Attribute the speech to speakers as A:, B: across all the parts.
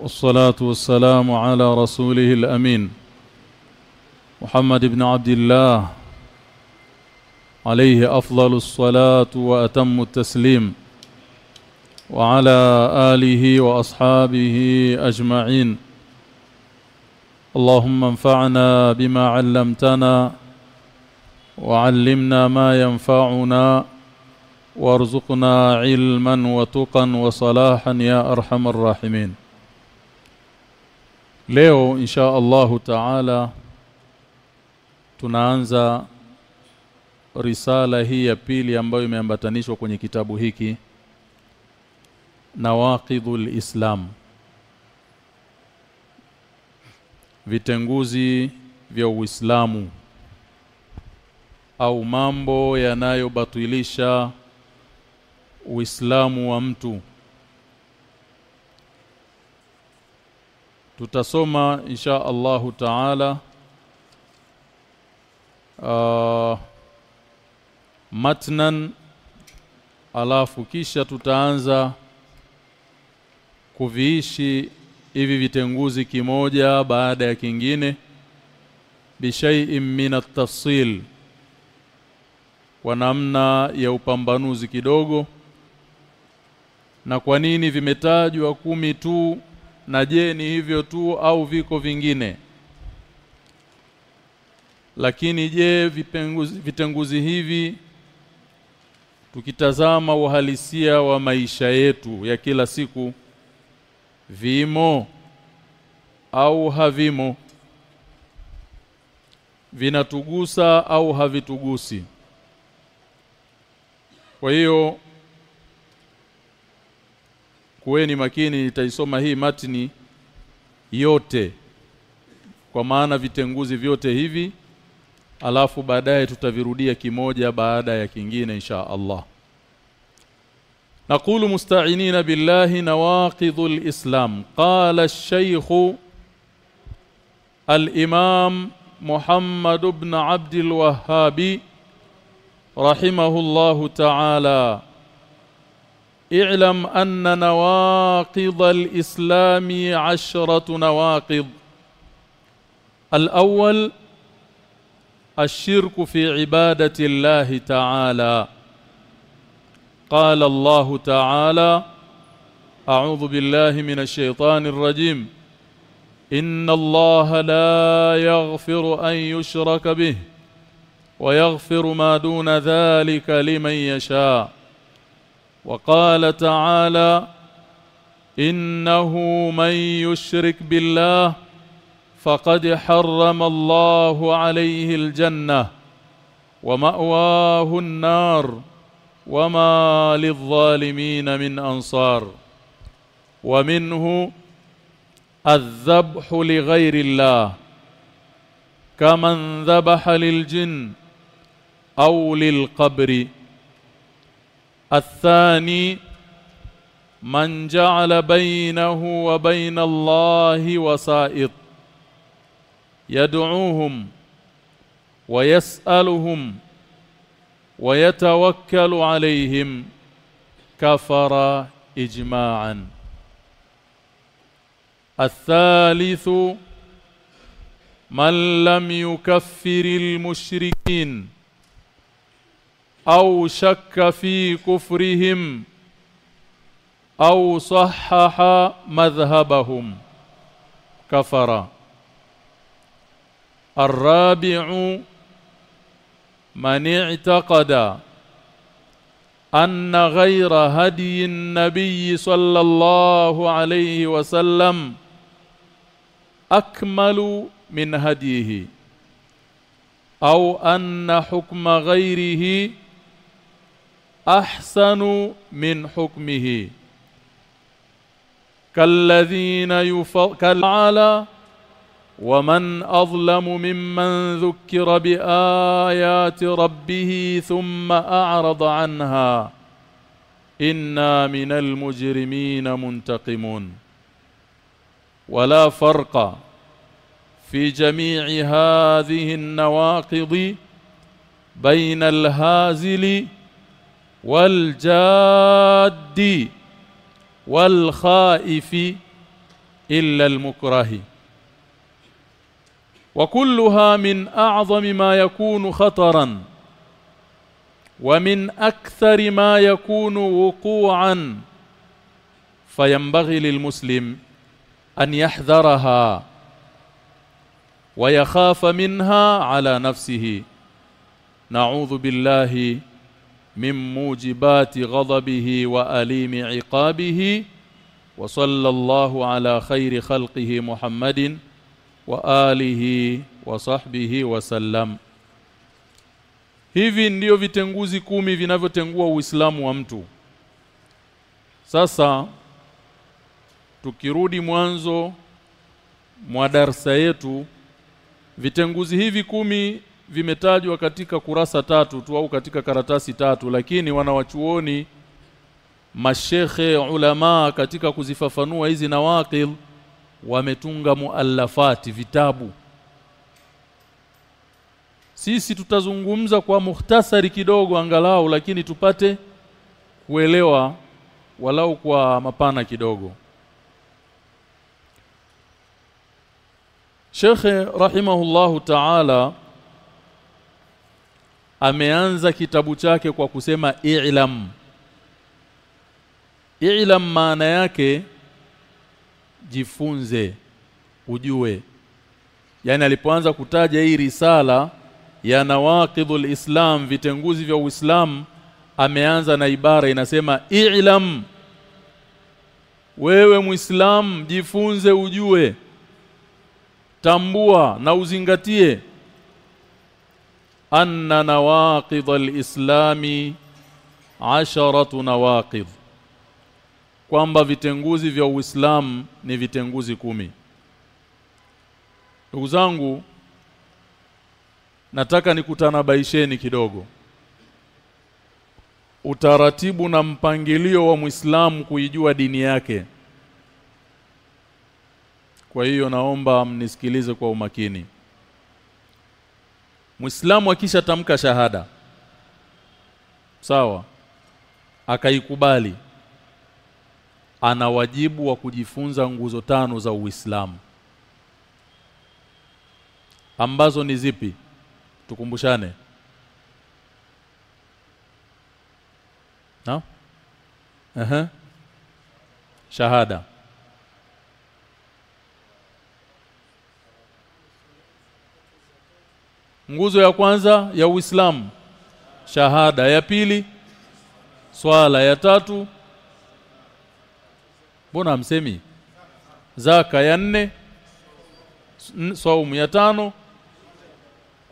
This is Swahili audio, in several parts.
A: والصلاة والسلام على رسوله الأمين محمد بن عبد الله عليه أفضل الصلاة وأتم التسليم وعلى آله وأصحابه أجمعين. اللهم انفعنا بما علمتنا وعلمنا ما ينفعنا وارزقنا علما وتقا وصلاحا يا أرحم الراحمين. Leo insha Allahu taala tunaanza risala hii ya pili ambayo imeambatanishwa kwenye kitabu hiki nawaqidhul islam. Vitenguzi vya uislamu au mambo yanayobatilisha uislamu wa mtu tutasoma insha Allahu taala. Uh, matnan alafu kisha tutaanza kuviishi hivi vitenguzi kimoja baada ya kingine. Bishai'in min at-tafsil kwa namna ya upambanuzi kidogo. Na kwa nini vimetajwa kumi tu na je ni hivyo tu au viko vingine? Lakini je vipenguzi, vitenguzi hivi tukitazama uhalisia wa maisha yetu ya kila siku vimo au havimo? Vinatugusa au havitugusi? Kwa hiyo kuweni makini nitaisoma hii matini yote kwa maana vitenguzi vyote hivi alafu baadaye tutavirudia kimoja baada ya kingine insha Allah نقول مستعينين بالله نواقض الإسلام قال الشيخ الإمام محمد بن عبد الوهاب رحمه الله تعالى اعلم أن نواقض الإسلام عشرة نواقض. الأول الشرك في عبادة الله تعالى. قال الله تعالى أعوذ بالله من الشيطان الرجيم. إن الله لا يغفر أن يشرك به ويغفر ما دون ذلك لمن يشاء. وقال تعالى إنه من يشرك بالله فقد حرم الله عليه الجنة ومأواه النار وما للظالمين من أنصار ومنه الذبح لغير الله كمن ذبح للجن أو للقبر الثاني من جعل بينه وبين الله وسائط يدعوهم ويسألهم ويتوكل عليهم كفر إجماعا. الثالث من لم يكفر المشركين. أو شك في كفرهم أو صحح مذهبهم. كفر. الرابع من اعتقد أن غير هدي النبي صلى الله عليه وسلم أكمل من هديه أو أن حكم غيره أحسن من حكمه. كالذين يفضل على ومن أظلم ممن ذكر بآيات ربه ثم أعرض عنها. إنا من المجرمين منتقمون. ولا فرق في جميع هذه النواقض بين الهازل والجاد والخائف illa almukrahi وكلها من أعظم ما يكون خطرا ومن أكثر ما يكون وقوعا. فينبغي للمسلم أن يحذرها ويخاف منها على نفسه. نعوذ بالله min mujibati ghadabihi wa alimi iqabihi wa sallallahu ala khairi khalqihi Muhammadin wa alihi wa sahbihi wa sallam. Hivi ndiyo vitenguzi kumi vinavyotengua Uislamu wa mtu. Sasa tukirudi mwanzo mwa darsa yetu vitenguzi hivi kumi vimetajwa katika kurasa tatu tu au katika karatasi tatu lakini wanawachuoni mashekhe ulama katika kuzifafanua hizi nawaqil wametunga muallafati vitabu. Sisi tutazungumza kwa muhtasari kidogo angalau lakini tupate kuelewa walau kwa mapana kidogo. Sheikh rahimahullahu ta'ala ameanza kitabu chake kwa kusema i'lam. I'lam maana yake jifunze ujue. Yani alipoanza kutaja hii risala ya nawaqidhul islam vitenguzi vya uislamu ameanza na ibara inasema i'lam. Wewe muislam jifunze ujue. Tambua na uzingatie anna nawaqidhal islami asharatu nawaqidh kwamba vitenguzi vya Uislamu ni vitenguzi kumi. Ndugu zangu nataka nikutanabaisheni kidogo utaratibu na mpangilio wa Muislamu kuijua dini yake. Kwa hiyo naomba mnisikilize kwa umakini. Muislamu akisha tamka shahada sawa akaikubali ana wajibu wa kujifunza nguzo tano za Uislamu. Ambazo ni zipi? Tukumbushane. Na Aha. shahada nguzo ya kwanza ya Uislamu shahada ya pili swala ya tatu mbona msemi zaka ya nne saumu ya tano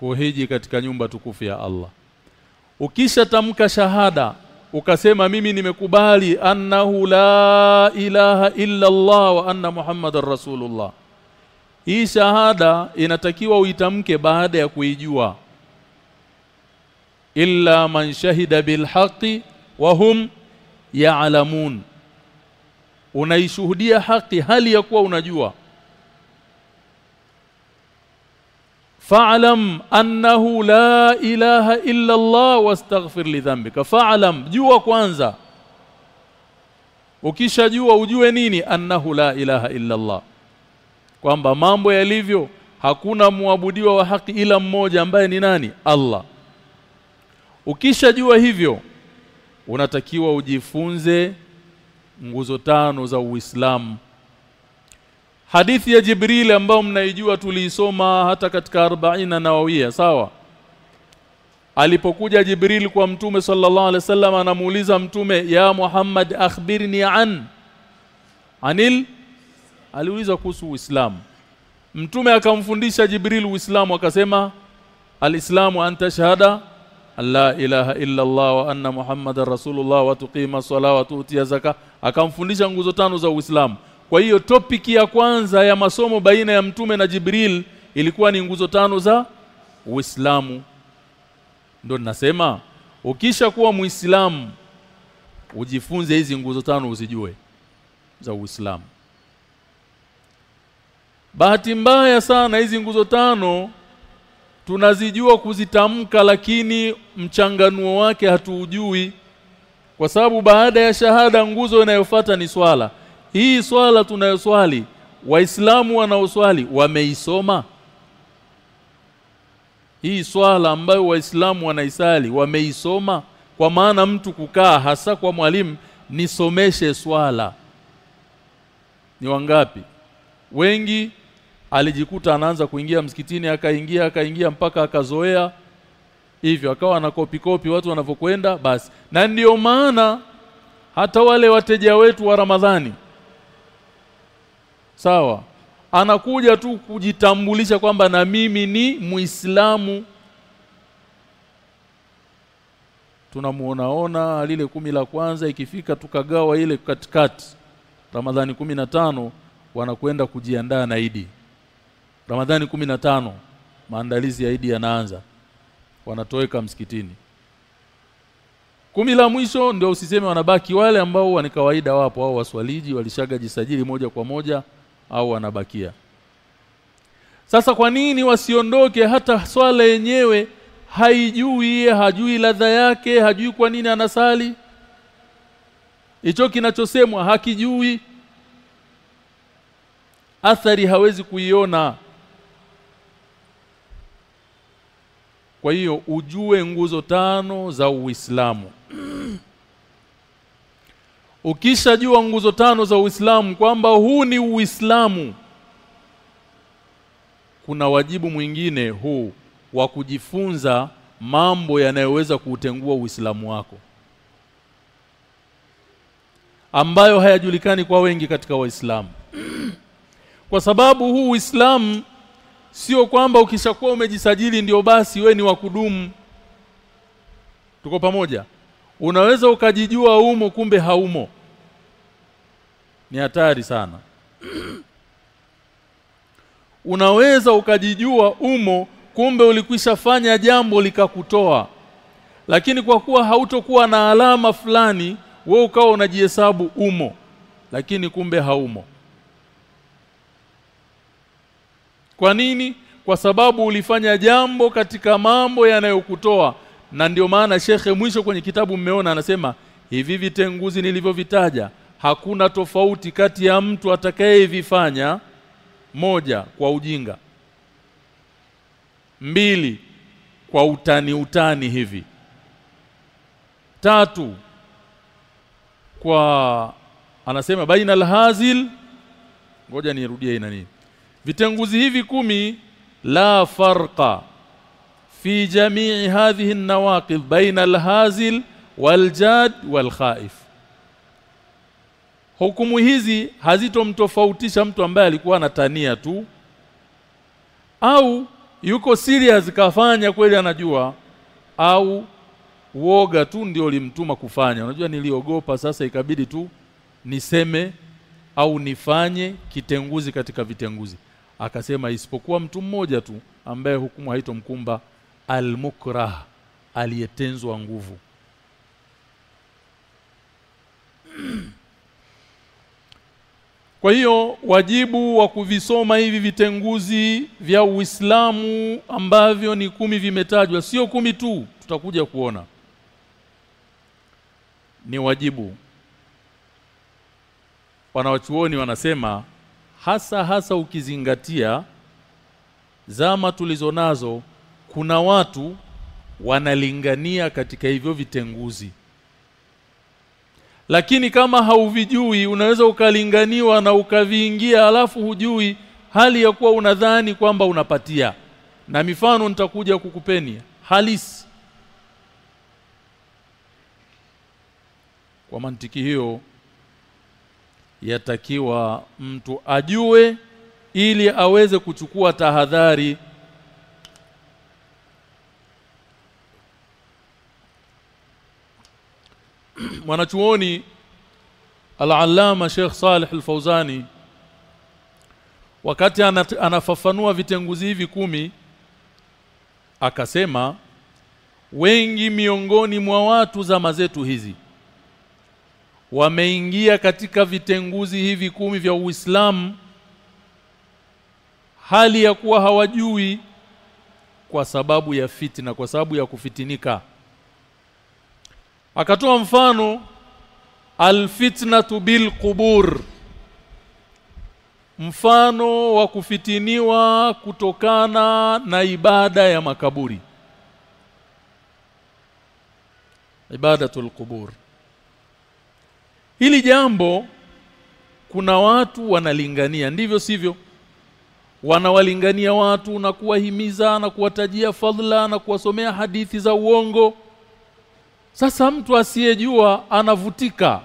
A: kuhiji katika nyumba tukufu ya Allah. Ukisha tamka shahada ukasema mimi nimekubali annahu la ilaha illa Allah wa anna muhammadar rasulullah hii shahada inatakiwa uitamke baada ya kuijua. Illa man shahida bil haqqi wa hum ya'lamun. Unaishuhudia haki hali ya kuwa unajua. Fa'lam annahu la ilaha illa Allah wastaghfir li dhanbika. Fa'lam jua kwanza. Ukishajua ujue nini? Annahu la ilaha illa Allah kwamba mambo yalivyo hakuna muabudiwa wa haki ila mmoja ambaye ni nani? Allah. Ukishajua hivyo unatakiwa ujifunze nguzo tano za Uislamu. Hadithi ya Jibril ambayo mnaijua tuliisoma hata katika 40 nawawia sawa? Alipokuja Jibril kwa mtume sallallahu alaihi wasallam anamuuliza mtume ya Muhammad akhbirni an anil aliuliza kuhusu Uislamu. Mtume akamfundisha Jibril Uislamu akasema alislamu anta shahada la ilaha illa Allah wa anna Muhammadar Rasulullah wa tuqima sala wa tu'ti zaka akamfundisha nguzo tano za Uislamu. Kwa hiyo topic ya kwanza ya masomo baina ya mtume na Jibril ilikuwa ni nguzo tano za Uislamu. Ndio ninasema ukisha kuwa Muislamu ujifunze hizi nguzo tano uzijue za Uislamu Bahati mbaya sana hizi nguzo tano tunazijua kuzitamka lakini mchanganuo wake hatuujui. Kwa sababu baada ya shahada nguzo inayofuata ni swala. Hii swala tunayoswali waislamu wanaoswali wameisoma? Hii swala ambayo waislamu wanaisali wameisoma? Kwa maana mtu kukaa hasa kwa mwalimu nisomeshe swala. Ni wangapi? Wengi alijikuta anaanza kuingia msikitini akaingia akaingia mpaka akazoea. Hivyo akawa na kopi watu wanavyokwenda basi. Na ndiyo maana hata wale wateja wetu wa Ramadhani sawa anakuja tu kujitambulisha kwamba na mimi ni Muislamu. Tunamuonaona lile kumi la kwanza ikifika tukagawa ile katikati Ramadhani kumi na tano wanakwenda kujiandaa na Idi Ramadhani kumi na tano maandalizi ya Idi yanaanza. Wanatoweka msikitini. Kumi la mwisho ndio usiseme wanabaki wale ambao ni kawaida wapo au waswaliji walishaga jisajili moja kwa moja au wanabakia. Sasa kwa nini wasiondoke? Hata swala yenyewe haijui hajui ladha yake hajui kwa nini anasali. Hicho kinachosemwa hakijui. Athari hawezi kuiona kwa hiyo ujue nguzo tano za Uislamu. Ukishajua nguzo tano za Uislamu kwamba huu ni Uislamu kuna wajibu mwingine huu wa kujifunza mambo yanayoweza kuutengua Uislamu wako ambayo hayajulikani kwa wengi katika Waislamu. Kwa sababu huu Uislamu sio kwamba ukishakuwa umejisajili ndio basi we ni wa kudumu. Tuko pamoja. Unaweza ukajijua umo kumbe haumo. Ni hatari sana. Unaweza ukajijua umo kumbe ulikwisha fanya jambo likakutoa. Lakini kwa kuwa hautokuwa na alama fulani wewe ukawa unajihesabu umo. Lakini kumbe haumo kwa nini? Kwa sababu ulifanya jambo katika mambo yanayokutoa. Na ndio maana shekhe mwisho kwenye kitabu mmeona anasema hivi vitenguzi nilivyovitaja hakuna tofauti kati ya mtu atakayevifanya moja kwa ujinga mbili kwa utani utani hivi tatu kwa anasema baina alhazil ngoja nirudie ina nini vitenguzi hivi kumi la farqa fi jamii hadhihi an-nawaqid baina al-hazil wal-jad wal-khaif. Hukumu hizi hazitomtofautisha mtu ambaye alikuwa anatania tu au yuko serious kafanya kweli anajua au uoga tu ndio limtuma kufanya. Unajua niliogopa sasa ikabidi tu niseme au nifanye kitenguzi katika vitenguzi akasema isipokuwa mtu mmoja tu ambaye hukumu haitomkumba almukrah aliyetenzwa nguvu. Kwa hiyo wajibu wa kuvisoma hivi vitenguzi vya Uislamu ambavyo ni kumi vimetajwa sio kumi tu tutakuja kuona. Ni wajibu. Wanawachuoni wanasema hasa hasa ukizingatia zama tulizonazo kuna watu wanalingania katika hivyo vitenguzi. Lakini kama hauvijui unaweza ukalinganiwa na ukaviingia alafu hujui hali ya kuwa unadhani kwamba unapatia. Na mifano nitakuja kukupeni halisi. Kwa mantiki hiyo yatakiwa mtu ajue ili aweze kuchukua tahadhari. Mwanachuoni al-allama Sheikh Saleh al-Fauzani wakati anafafanua vitenguzi hivi kumi akasema wengi miongoni mwa watu zama zetu hizi wameingia katika vitenguzi hivi kumi vya Uislamu hali ya kuwa hawajui kwa sababu ya fitna kwa sababu ya kufitinika. Akatoa mfano alfitnatu bilqubur mfano wa kufitiniwa kutokana na ibada ya makaburi. Ibadatul qubur hili jambo kuna watu wanalingania. Ndivyo sivyo? Wanawalingania watu na kuwahimiza na kuwatajia fadhila na kuwasomea hadithi za uongo. Sasa mtu asiyejua anavutika.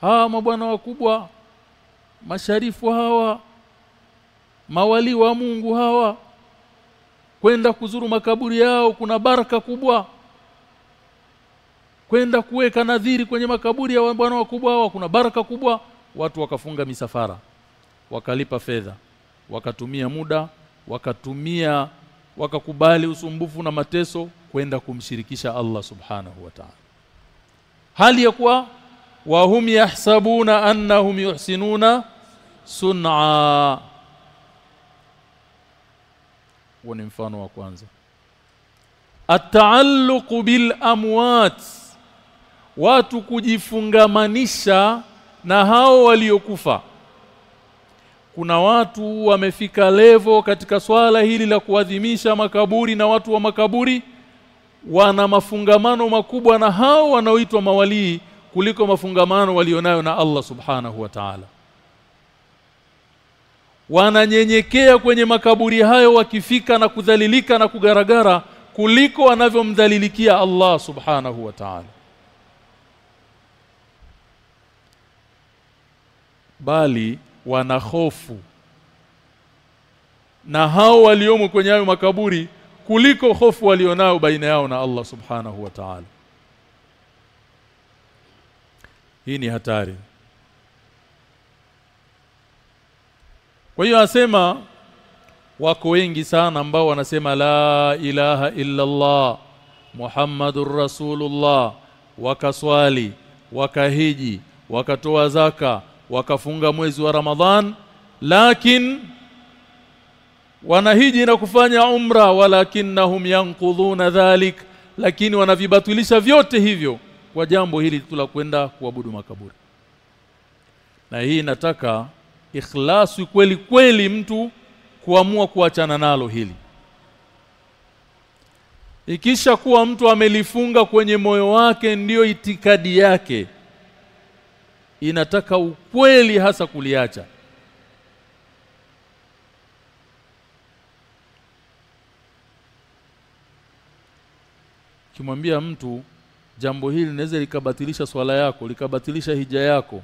A: Hawa mabwana wakubwa masharifu hawa mawali wa Mungu hawa kwenda kuzuru makaburi yao kuna baraka kubwa kwenda kuweka nadhiri kwenye makaburi ya bwana wakubwa hawa kuna baraka kubwa. Watu wakafunga misafara wakalipa fedha wakatumia muda wakatumia wakakubali usumbufu na mateso kwenda kumshirikisha Allah subhanahu wa ta'ala. Hali ya kuwa wa hum yahsabuna annahum yuhsinuna sun'a. Huo ni mfano wa kwanza. At-taalluq bil amwat watu kujifungamanisha na hao waliokufa. Kuna watu wamefika levo katika swala hili la kuadhimisha makaburi na watu wa makaburi wana mafungamano makubwa na hao wanaoitwa mawalii kuliko mafungamano walionayo na Allah subhanahu wa ta'ala. Wananyenyekea kwenye makaburi hayo wakifika na kudhalilika na kugaragara kuliko wanavyomdhalilikia Allah subhanahu wa ta'ala bali wana hofu na hao waliomo kwenye hayo makaburi kuliko hofu walionao baina yao na Allah subhanahu wa ta'ala. Hii ni hatari. Kwa hiyo asema wako wengi sana ambao wanasema la ilaha illa Allah Muhammadur Rasulullah. Wakaswali wakahiji wakatoa zaka wakafunga mwezi wa Ramadhan lakin wanahiji na kufanya umra walakinnahum yanqudhuna dhalik lakini wanavibatilisha vyote hivyo kwa jambo hili tu la kwenda kuabudu makaburi. Na hii nataka ikhlasu kweli kweli mtu kuamua kuachana nalo hili. Ikisha kuwa mtu amelifunga kwenye moyo wake ndiyo itikadi yake inataka ukweli hasa kuliacha. Kimwambia mtu jambo hili linaweza likabatilisha swala yako likabatilisha hija yako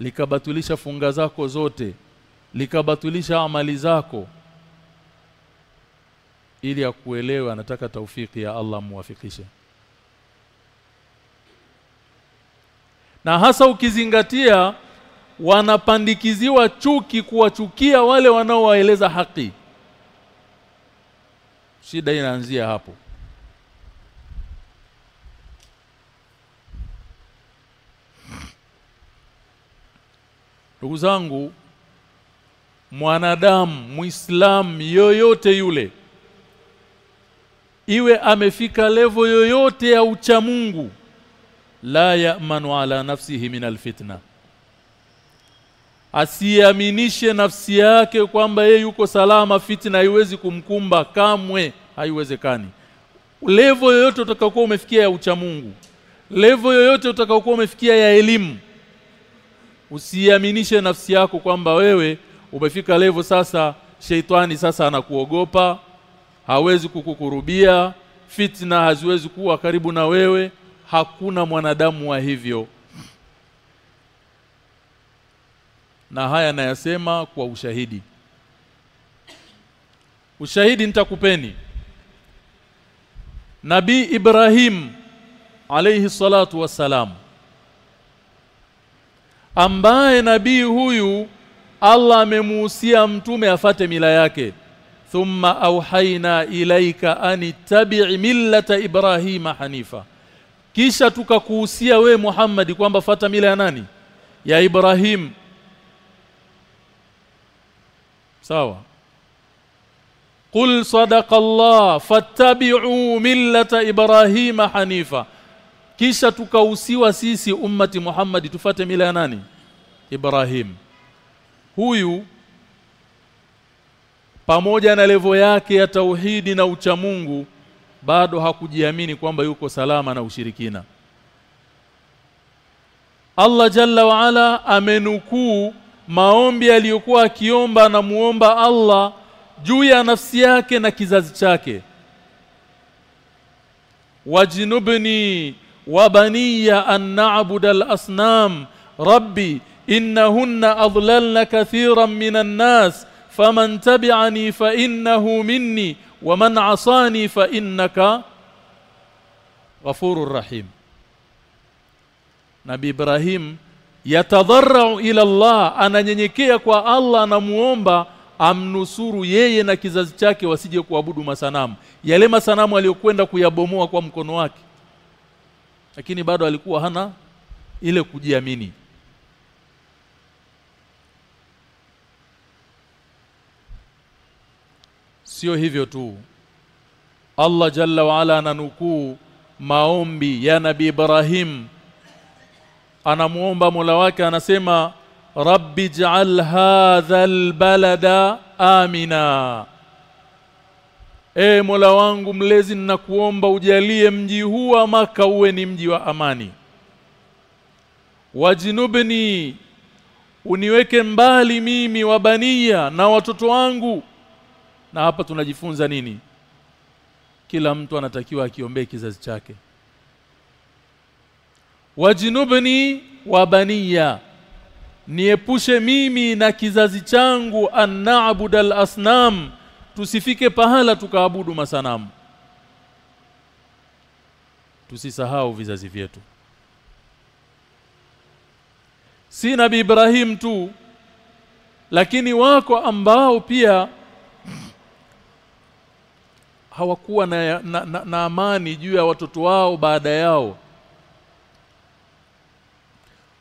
A: likabatilisha funga zako zote likabatilisha amali zako ili akuelewe anataka taufiki ya Allah muwafikishe na hasa ukizingatia wanapandikiziwa chuki kuwachukia wale wanaowaeleza haki. Shida inaanzia hapo. Ndugu zangu mwanadamu muislamu yoyote yule iwe amefika levo yoyote ya uchamungu la ya'manu ala nafsihi min alfitna. Asiaminishe nafsi yake kwamba yeye yuko salama fitna haiwezi kumkumba kamwe haiwezekani. Levo yoyote utakayokuwa umefikia ya uchamungu levo yoyote utakayokuwa umefikia ya elimu usiaminishe nafsi yako kwamba wewe umefika levo sasa sheitani sasa anakuogopa hawezi kukukurubia fitna haziwezi kuwa karibu na wewe hakuna mwanadamu wa hivyo. Na haya nayasema kwa ushahidi. Ushahidi nitakupeni. Nabii Ibrahim alayhi salatu wassalam ambaye nabii huyu Allah amemuhusia mtume afate mila yake. Thumma auhaina ilaika anittabi' millata ibrahima hanifa kisha tukakuhusia we Muhammad kwamba fata mila ya nani? Ya Ibrahim. Sawa. Qul sadaqa Allah fattabi'u millata Ibrahima hanifa. Kisha tukahusiwa sisi ummati Muhammad tufate mila ya nani? Ibrahim. Huyu pamoja na levo yake ya tauhidi na uchamungu bado hakujiamini kwamba yuko salama na ushirikina. Allah Jalla wa Ala amenukuu maombi aliyokuwa akiomba na muomba Allah juu ya nafsi yake na kizazi chake. Wajnubni wabaniya an na'budu al-asnam rabbi innahunna adlalna kathiran minan nas faman tabi'ani fa innahu minni wa man 'asani fa innaka ghafurur rahim. Nabi Ibrahim yatadharrau ila Allah ananyenyekea kwa Allah anamuomba amnusuru yeye na kizazi chake wasije kuabudu masanamu. Yale masanamu aliyokwenda kuyabomoa kwa mkono wake. Lakini bado alikuwa hana ile kujiamini sio hivyo tu. Allah jalla waala ananukuu maombi ya Nabii Ibrahim. Anamuomba Mola wake anasema rabbi ij'al hadha albalada amina. E Mola wangu mlezi ninakuomba ujalie mji huu wa maka uwe ni mji wa amani. Wajinubni uniweke mbali mimi wabania na watoto wangu na hapa tunajifunza nini? Kila mtu anatakiwa akiombee kizazi chake. Wajinubni wa baniya niepushe mimi na kizazi changu an na'budal asnam tusifike pahala tukaabudu masanamu. Tusisahau vizazi vyetu. Si nabii Ibrahim tu lakini wako ambao pia hawakuwa na, na, na, na amani juu ya watoto wao baada yao.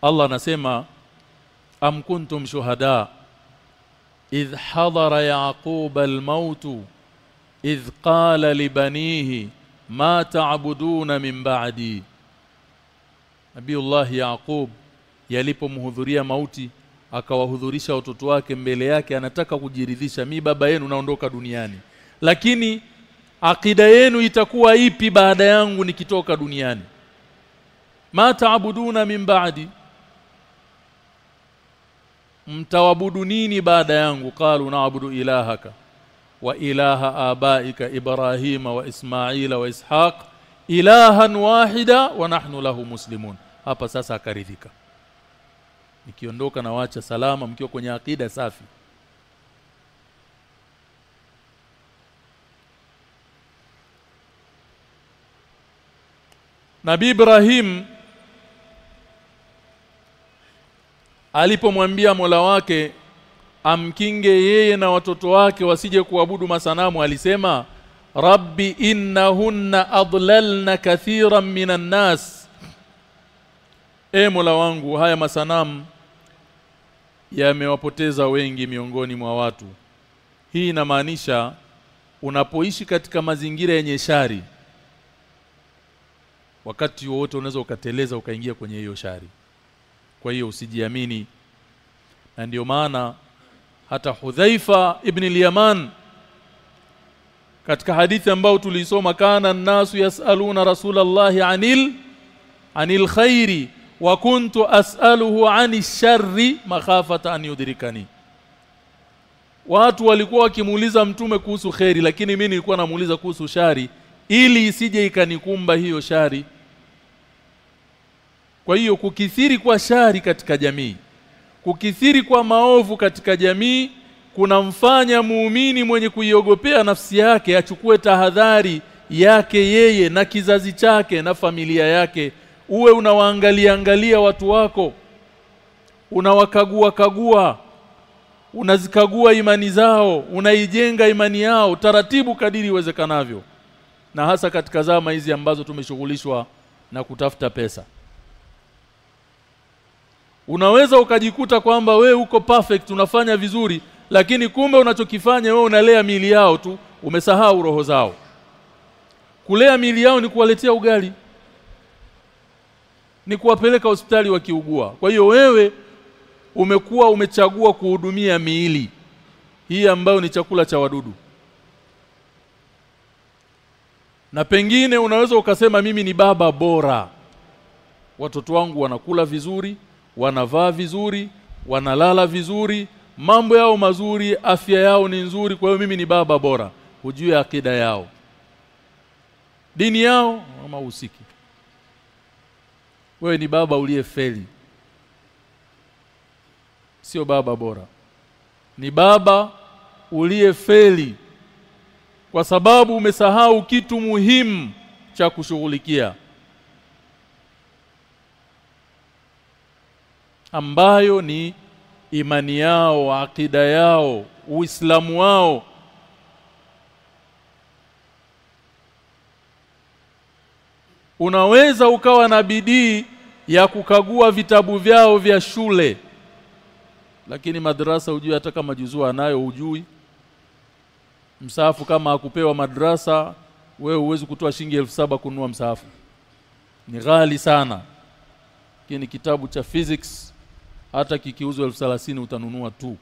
A: Allah anasema am kuntum shuhada idh hadara yaqub al-maut idh qala li banihi ma ta'buduna min ba'di. Nabiullah Yaqub yalipomhudhuria mauti akawahudhurisha watoto wake mbele yake anataka kujiridhisha mi baba yenu naondoka duniani. Lakini akida yenu itakuwa ipi baada yangu nikitoka duniani? Ma taabuduna min ba'di? Mtawabudu nini baada yangu? Qalu naabudu ilahaka wa ilaha abaika ibrahima wa ismaila wa ishaq ilahan wahida wa nahnu lahu muslimun. Hapa sasa akaridhika. Nikiondoka na wacha salama mkiwa kwenye akida safi Nabii Ibrahim alipomwambia Mola wake amkinge yeye na watoto wake wasije kuabudu masanamu alisema Rabbi innahunna adlalna kathiran minan nas. E Mola wangu haya masanamu yamewapoteza wengi miongoni mwa watu. Hii inamaanisha unapoishi katika mazingira yenye shari wakati wowote unaweza ukateleza ukaingia kwenye hiyo shari. Kwa hiyo usijiamini. Na ndiyo maana hata Hudhaifa ibn al-Yaman katika hadithi ambayo tulisoma kana nasu yasaluna rasulallahi anil anil khairi wa kuntu as'aluhu ani sharri makhafata an yudrikani. Watu walikuwa wakimuuliza mtume kuhusu khairi lakini mimi nilikuwa namuuliza kuhusu shari ili isije ikanikumba hiyo shari. Kwa hiyo kukithiri kwa shari katika jamii kukithiri kwa maovu katika jamii kunamfanya muumini mwenye kuiogopea nafsi yake achukue tahadhari yake yeye na kizazi chake na familia yake. Uwe unawaangalia angalia watu wako unawakagua kagua unazikagua imani zao unaijenga imani yao taratibu kadiri iwezekanavyo na hasa katika zama hizi ambazo tumeshughulishwa na kutafuta pesa. Unaweza ukajikuta kwamba we uko perfect unafanya vizuri lakini kumbe unachokifanya wewe unalea mili yao tu umesahau roho zao. Kulea mili yao ni kuwaletea ugali ni kuwapeleka hospitali wakiugua. Kwa hiyo wewe umekuwa umechagua kuhudumia miili hii ambayo ni chakula cha wadudu na pengine unaweza ukasema mimi ni baba bora. Watoto wangu wanakula vizuri wanavaa vizuri wanalala vizuri mambo yao mazuri afya yao ni nzuri kwa hiyo mimi ni baba bora. Hujui akida yao. Dini yao ama usiki wewe ni baba uliyefeli. Sio baba bora. Ni baba uliyefeli kwa sababu umesahau kitu muhimu cha kushughulikia ambayo ni imani yao akida yao uislamu wao. Unaweza ukawa na bidii ya kukagua vitabu vyao vya shule lakini madrasa hujui hata kama juzua anayo ujui msahafu kama akupewa madrasa wewe uwezi kutoa shilingi elfu saba kununua msaafu. Ni ghali sana. Kini kitabu cha physics. Hata kikiuzwa elfu thelathini utanunua tu.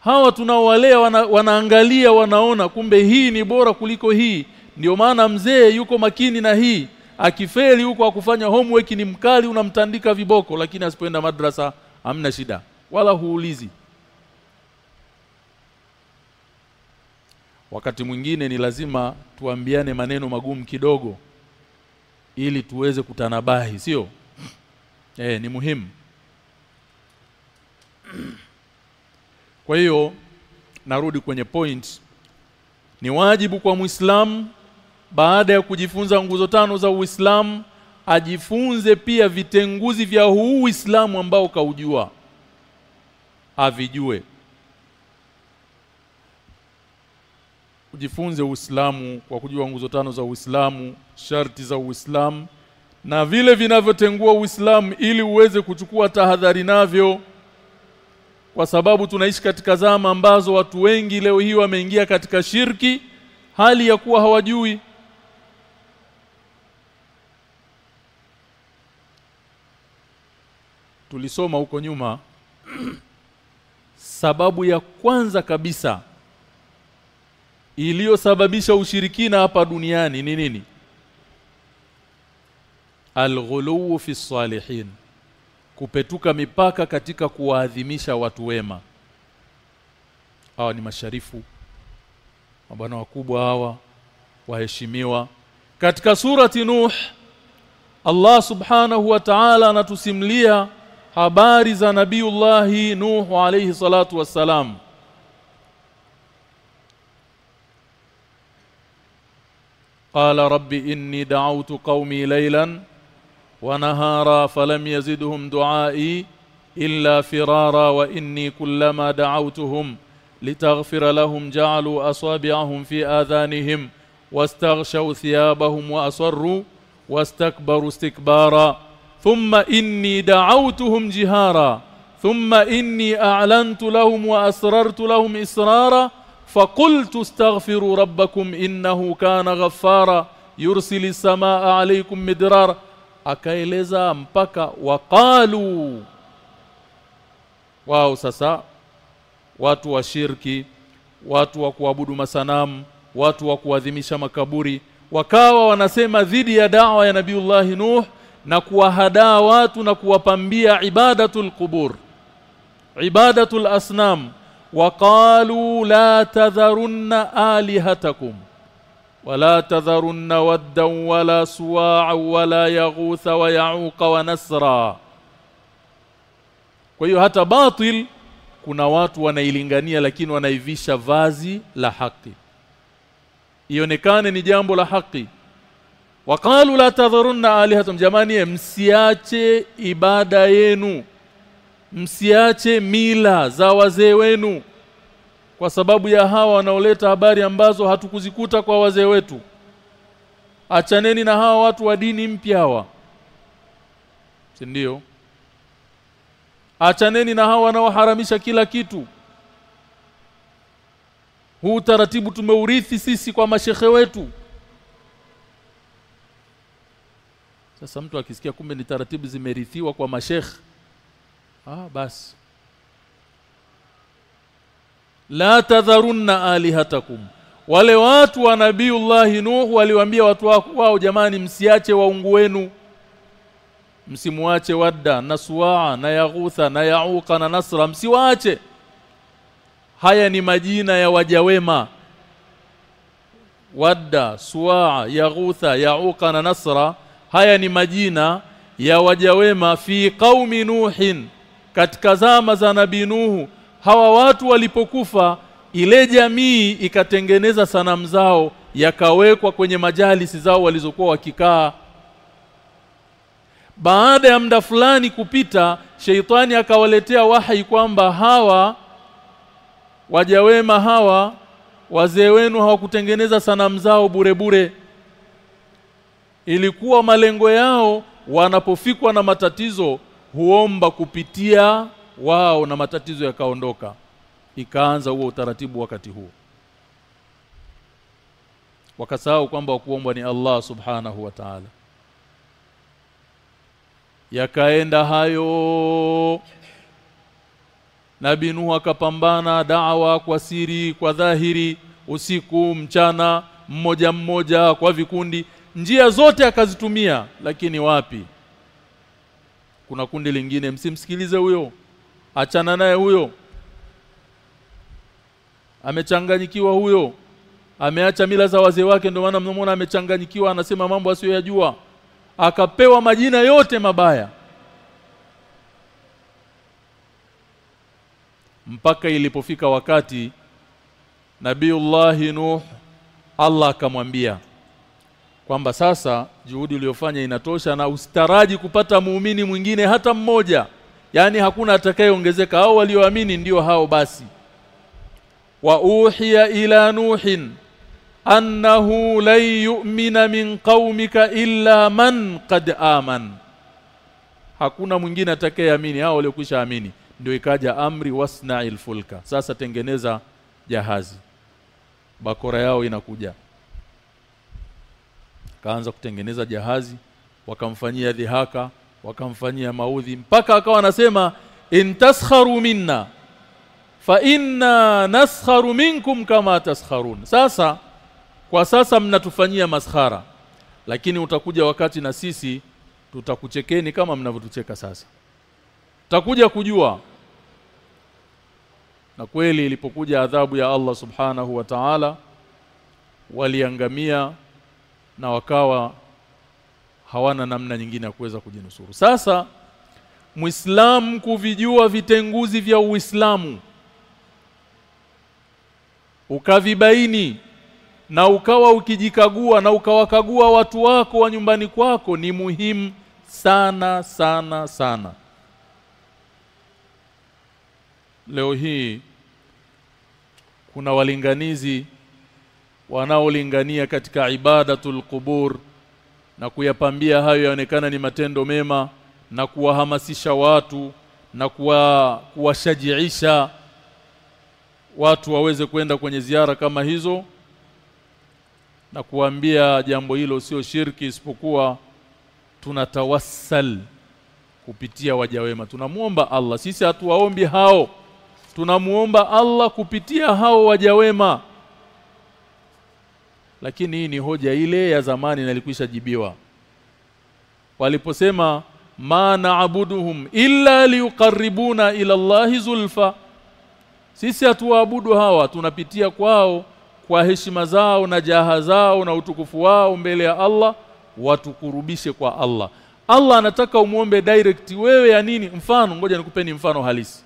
A: Hawa tunaowalea wana, wanaangalia wanaona kumbe hii ni bora kuliko hii. Ndio maana mzee yuko makini na hii. Akifeli huko akufanya homework ni mkali unamtandika viboko lakini asipoenda madrasa hamna shida. Wala huulizi wakati mwingine ni lazima tuambiane maneno magumu kidogo ili tuweze kutanabahi sio? Eh ni muhimu. Kwa hiyo narudi kwenye point. Ni wajibu kwa Muislamu baada ya kujifunza nguzo tano za Uislamu ajifunze pia vitenguzi vya huu Uislamu ambao kaujua. Avijue ujifunze Uislamu kwa kujua nguzo tano za Uislamu sharti za Uislamu na vile vinavyotengua Uislamu ili uweze kuchukua tahadhari navyo kwa sababu tunaishi katika zama ambazo watu wengi leo hii wameingia katika shirki hali ya kuwa hawajui. Tulisoma huko nyuma sababu ya kwanza kabisa iliyosababisha ushirikina hapa duniani ni nini? Alghuluwu fi salihin kupetuka mipaka katika kuwaadhimisha watu wema. Hawa ni masharifu mabwana wakubwa hawa waheshimiwa. Katika surati nuh Allah subhanahu wa ta'ala anatusimulia habari za nabiullahi nuh alayhi salatu wassalam قال رب إني دعوت قومي ليلا ونهارا فلم يزدهم دعائي إلا فرارا وإني كلما دعوتهم لتغفر لهم جعلوا أصابعهم في آذانهم واستغشوا ثيابهم وأصروا واستكبروا استكبارا. ثم إني دعوتهم جهارا. ثم إني أعلنت لهم وأسررت لهم إسرارا. فقلت استغفروا ربكم إنه كان غفارا يرسل السماء عليكم مدرارا akaeleza mpaka waqalu wao sasa watu wa shirki watu wa kuabudu masanamu watu wa kuadhimisha makaburi wakawa wanasema dhidi ya dawa ya nabiullahi nuh na kuwahadaa watu na kuwapambia ibadatul qubur ibadatul asnam waqalu la tadharunna alihatakum ولا تذرن ودا ولا سواعا ولا يغوث ويعوق ونسرا kwa hiyo hata batil kuna watu wanailingania lakini wanaivisha vazi la haki ionekane ni jambo la haki waqalu la tadharunna alihatum jamani msiache ibada yenu msiache mila za wazee wenu kwa sababu ya hawa wanaoleta habari ambazo hatukuzikuta kwa wazee wetu. Achaneni na hawa watu wa dini mpya hawa. Ndio? Achaneni na hawa wanaoharamisha kila kitu. Huu taratibu tumeurithi sisi kwa mashehe wetu. Sasa mtu akisikia kumbe ni taratibu zimerithiwa kwa mashekh ah basi la tadharunna alihatakum. Wale watu wa nabiiullah nuh waliwaambia watu wao jamani msiache waungu wenu. Msimuache wadda na suwaa na yaghutha na yauqa na nasra. Msiwaache. Haya ni majina ya wajawema wadda suaa yaghutha yauqa na nasra. Haya ni majina ya wajawema fi qaumi nuhin katika zama za nabii nuhu hawa watu walipokufa ile jamii ikatengeneza sanamu zao yakawekwa kwenye majalisi zao walizokuwa wakikaa. Baada ya muda fulani kupita sheitani akawaletea wahi kwamba hawa wajawema hawa wazee wenu hawakutengeneza sanamu zao bure bure. Ilikuwa malengo yao wanapofikwa na matatizo huomba kupitia wao na matatizo yakaondoka ikaanza huo utaratibu wakati huo. Wakasahau kwamba kuombwa ni Allah subhanahu wa ta'ala. Yakaenda hayo. Nabii Nuh akapambana da'wa kwa siri kwa dhahiri usiku mchana mmoja mmoja kwa vikundi. Njia zote akazitumia lakini wapi kuna kundi lingine msimsikilize huyo. Achana naye huyo. Amechanganyikiwa huyo. Ameacha mila za wazee wake ndio maana mnamuona amechanganyikiwa anasema mambo asiyoyajua. Akapewa majina yote mabaya. Mpaka ilipofika wakati nabiullahi Nuh Allah akamwambia kwamba sasa juhudi uliyofanya inatosha na ustaraji kupata muumini mwingine hata mmoja. Yani hakuna atakayeongezeka. Au walioamini ndio hao basi. Wa uhiya ila nuhin annahu lan yu'mina min qaumika illa man qad aman. Hakuna mwingine atakayeamini. Hao waliokwisha amini. Ndio ikaja amri wasna'il fulka. Sasa tengeneza jahazi. Bakora yao inakuja kaanza kutengeneza jahazi wakamfanyia dhihaka wakamfanyia maudhi mpaka akawa anasema intaskharu minna fa inna naskharu minkum kama taskharun sasa kwa sasa mnatufanyia maskhara lakini utakuja wakati na sisi tutakuchekeni kama mnavyotucheka sasa. Takuja kujua. Na kweli ilipokuja adhabu ya Allah subhanahu wa ta'ala waliangamia na wakawa hawana namna nyingine ya kuweza kujinusuru. Sasa Muislamu kuvijua vitenguzi vya Uislamu ukavibaini na ukawa ukijikagua na ukawakagua watu wako wa nyumbani kwako ni muhimu sana sana sana. Leo hii kuna walinganizi wanaolingania katika ibadatul qubur na kuyapambia hayo yaonekana ni matendo mema na kuwahamasisha watu na kuwa kuwashajiisha watu waweze kwenda kwenye ziara kama hizo na kuambia jambo hilo sio shirki isipokuwa tunatawassal kupitia waja wema. Tunamuomba Allah. Sisi hatuwaombi hao. Tunamuomba Allah kupitia hao waja wema lakini hii ni hoja ile ya zamani na jibiwa. Waliposema ma naabuduhum illa liqarribuna ila Allahi zulfa sisi hatuwaabudu hawa tunapitia kwao kwa heshima zao na jaha zao na utukufu wao mbele ya Allah watukurubishe kwa Allah. Allah anataka umuombe direct wewe ya nini? Mfano ngoja nikupeni mfano halisi.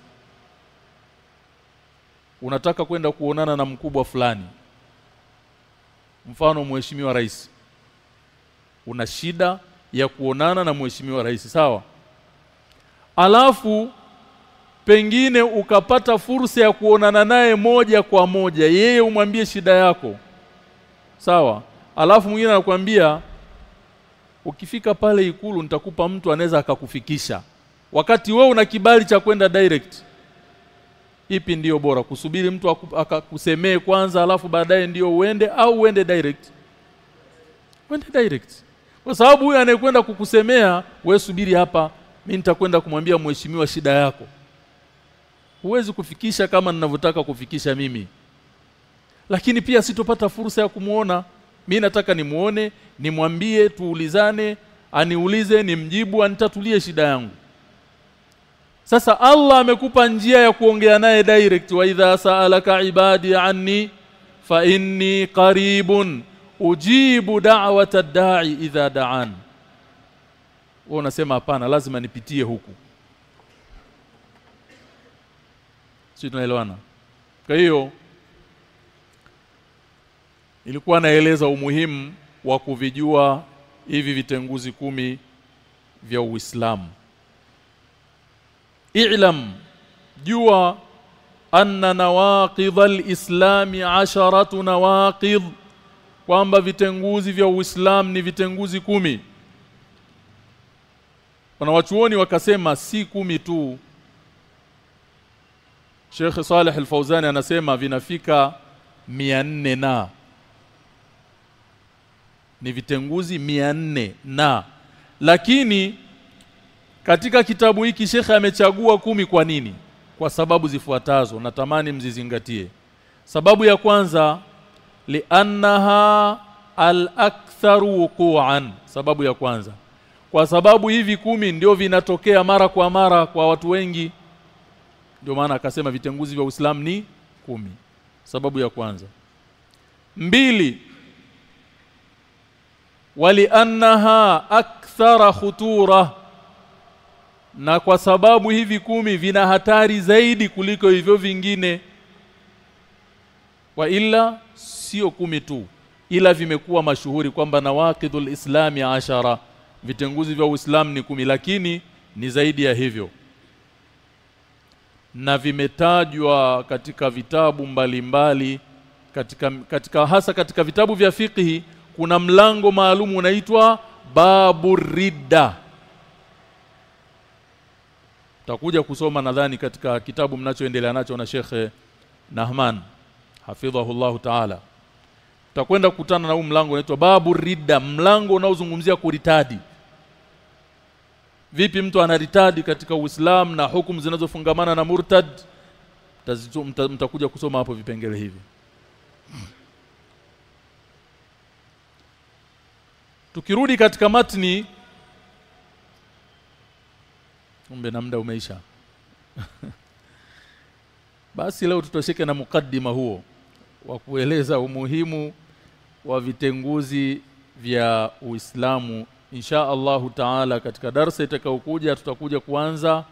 A: Unataka kwenda kuonana na mkubwa fulani mfano mheshimiwa rais. Una shida ya kuonana na mheshimiwa rais sawa? Alafu pengine ukapata fursa ya kuonana naye moja kwa moja yeye umwambie shida yako sawa? Alafu mwingine anakuambia ukifika pale ikulu nitakupa mtu anaweza akakufikisha. Wakati wewe una kibali cha kwenda direct ipi ndiyo bora? Kusubiri mtu akakusemee kwanza alafu baadaye ndiyo uende au uende direct? Uende direct. Kwa sababu huyu anayekwenda kukusemea we subiri hapa mimi nitakwenda kumwambia mheshimiwa shida yako. Huwezi kufikisha kama ninavyotaka kufikisha mimi. Lakini pia sitopata fursa ya kumuona. Mi nataka nimuone nimwambie tuulizane aniulize nimjibu anitatulie shida yangu sasa Allah amekupa njia ya kuongea naye direct wa idha saalaka ibadi anni fa inni qaribun ujibu da'wata ad-da'i idha da'an. Wewe unasema hapana lazima nipitie huku. Sisi kwa hiyo ilikuwa naeleza umuhimu wa kuvijua hivi vitenguzi kumi vya Uislamu i'lam jua anna nawaqidha al-islami asharatu nawaqidh kwamba vitenguzi vya Uislamu ni vitenguzi kumi. Wanawachuoni wakasema si kumi tu. Sheikh Saleh Al-Fauzani anasema vinafika 400 na. Ni vitenguzi 400 na. Lakini katika kitabu hiki shekhe amechagua kumi kwa nini? Kwa sababu zifuatazo natamani mzizingatie. Sababu ya kwanza li'annaha al-aktharu wuqu'an. Sababu ya kwanza. Kwa sababu hivi kumi ndio vinatokea mara kwa mara kwa watu wengi. Ndio maana akasema vitenguzi vya Uislamu ni kumi. Sababu ya kwanza. Mbili waliannaha akthara khutura na kwa sababu hivi kumi vina hatari zaidi kuliko hivyo vingine. Wa ila sio kumi tu ila vimekuwa mashuhuri kwamba nawaqidul islami ashara. Vitenguzi vya Uislamu ni kumi lakini ni zaidi ya hivyo. Na vimetajwa katika vitabu mbalimbali mbali, katika katika hasa katika vitabu vya fiqhi kuna mlango maalum unaitwa babu ridda takuja kusoma nadhani katika kitabu mnachoendelea nacho na Sheikh Nahman hafidhahullahu ta'ala. Tutakwenda kukutana na huu mlango unaitwa babu ridda mlango unaozungumzia kuritadi. Vipi mtu anaritadi katika Uislamu na hukumu zinazofungamana na murtad? Mtakuja kusoma hapo vipengele hivi. Tukirudi katika matni kumbe na muda umeisha. Basi leo tutosheke na mukaddima huo wa kueleza umuhimu wa vitenguzi vya Uislamu. Insha Allahu Taala katika darasa itakayokuja tutakuja kuanza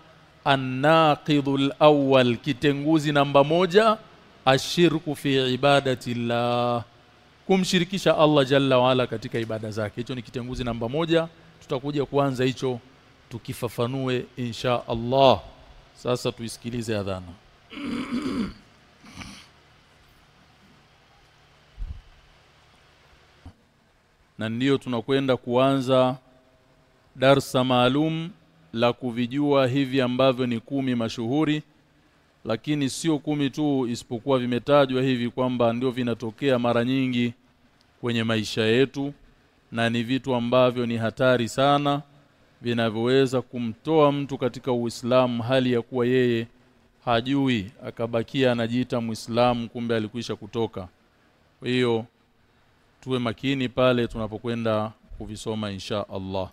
A: annaqidhul awwal kitenguzi namba moja ashirku fi ibadati llah kumshirikisha Allah jalla waala katika ibada zake. Hicho ni kitenguzi namba moja. Tutakuja kuanza hicho tukifafanue insha Allah. Sasa tuisikilize adhana. Na ndio tunakwenda kuanza darsa maalum la kuvijua hivi ambavyo ni kumi mashuhuri lakini sio kumi tu isipokuwa vimetajwa hivi kwamba ndio vinatokea mara nyingi kwenye maisha yetu na ni vitu ambavyo ni hatari sana vinavyoweza kumtoa mtu katika Uislamu hali ya kuwa yeye hajui akabakia anajiita Muislamu kumbe alikwisha kutoka. Kwa hiyo tuwe makini pale tunapokwenda kuvisoma insha Allah.